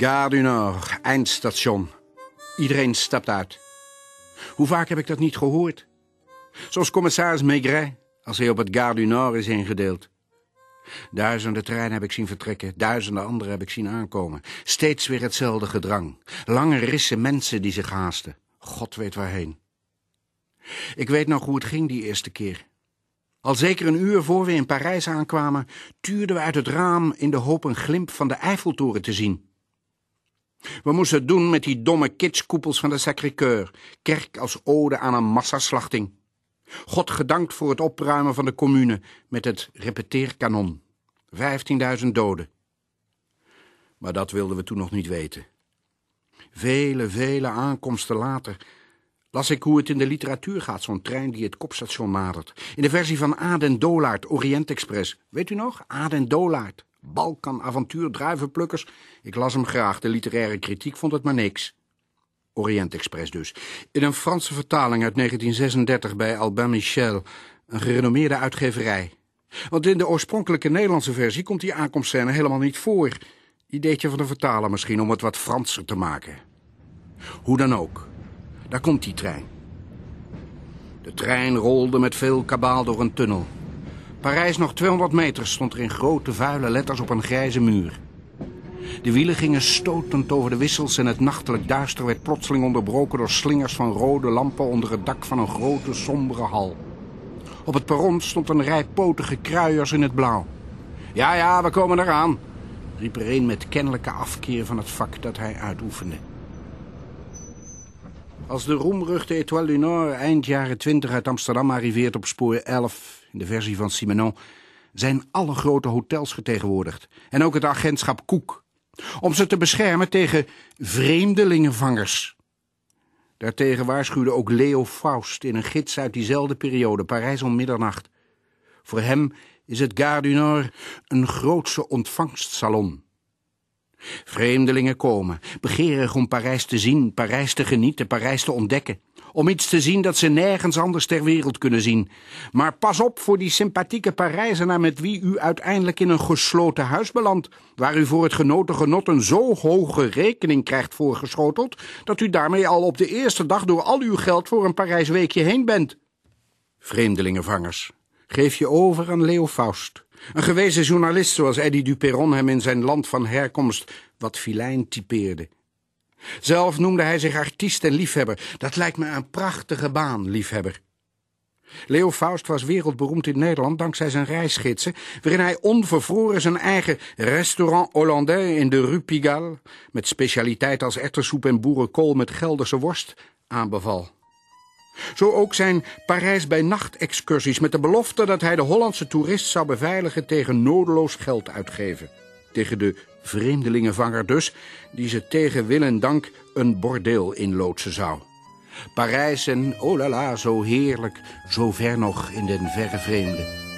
Gare du Nord, eindstation. Iedereen stapt uit. Hoe vaak heb ik dat niet gehoord? Zoals commissaris Maigret, als hij op het Gare du Nord is ingedeeld. Duizenden treinen heb ik zien vertrekken, duizenden andere heb ik zien aankomen. Steeds weer hetzelfde gedrang. Lange rissen mensen die zich haasten. God weet waarheen. Ik weet nog hoe het ging die eerste keer. Al zeker een uur voor we in Parijs aankwamen, tuurden we uit het raam in de hoop een glimp van de Eiffeltoren te zien. We moesten het doen met die domme kitskoepels van de Sacré-Cœur, kerk als ode aan een massaslachting. God gedankt voor het opruimen van de commune met het repeteerkanon. 15.000 doden. Maar dat wilden we toen nog niet weten. Vele, vele aankomsten later las ik hoe het in de literatuur gaat, zo'n trein die het kopstation nadert. In de versie van Aden Dolaard, Orient Express. Weet u nog? Aden Dolaard. Balkan, avontuur, druivenplukkers. Ik las hem graag, de literaire kritiek vond het maar niks. Orient Express dus. In een Franse vertaling uit 1936 bij Albin Michel, een gerenommeerde uitgeverij. Want in de oorspronkelijke Nederlandse versie komt die aankomstscène helemaal niet voor. Ideetje van de vertaler misschien om het wat Franser te maken. Hoe dan ook, daar komt die trein. De trein rolde met veel kabaal door een tunnel. Parijs nog 200 meter stond er in grote vuile letters op een grijze muur. De wielen gingen stotend over de wissels en het nachtelijk duister werd plotseling onderbroken door slingers van rode lampen onder het dak van een grote sombere hal. Op het perron stond een rij potige kruiers in het blauw. Ja, ja, we komen eraan, riep er een met kennelijke afkeer van het vak dat hij uitoefende. Als de roemruchte Étoile du Nord eind jaren 20 uit Amsterdam arriveert op spoor 11, in de versie van Simenon, zijn alle grote hotels getegenwoordigd. En ook het agentschap Koek. Om ze te beschermen tegen vreemdelingenvangers. Daartegen waarschuwde ook Leo Faust in een gids uit diezelfde periode, Parijs om middernacht. Voor hem is het Gare du Nord een grootse ontvangstsalon. Vreemdelingen komen, begeerig om Parijs te zien, Parijs te genieten, Parijs te ontdekken. Om iets te zien dat ze nergens anders ter wereld kunnen zien. Maar pas op voor die sympathieke Parijzenaar met wie u uiteindelijk in een gesloten huis belandt, waar u voor het genoten genot een zo hoge rekening krijgt voorgeschoteld, dat u daarmee al op de eerste dag door al uw geld voor een Parijs weekje heen bent. Vreemdelingenvangers, geef je over aan Leo Faust. Een gewezen journalist zoals Eddie Duperron hem in zijn land van herkomst wat filijn typeerde. Zelf noemde hij zich artiest en liefhebber. Dat lijkt me een prachtige baan, liefhebber. Leo Faust was wereldberoemd in Nederland dankzij zijn reisgidsen, waarin hij onvervroren zijn eigen restaurant Hollandais in de Rue Pigalle, met specialiteit als ettersoep en boerenkool met Gelderse worst, aanbeval. Zo ook zijn Parijs bij nacht excursies met de belofte dat hij de Hollandse toerist zou beveiligen tegen nodeloos geld uitgeven. Tegen de vreemdelingenvanger dus, die ze tegen wil en dank een bordeel inloodsen zou. Parijs en, oh la la, zo heerlijk, zo ver nog in den verre vreemde.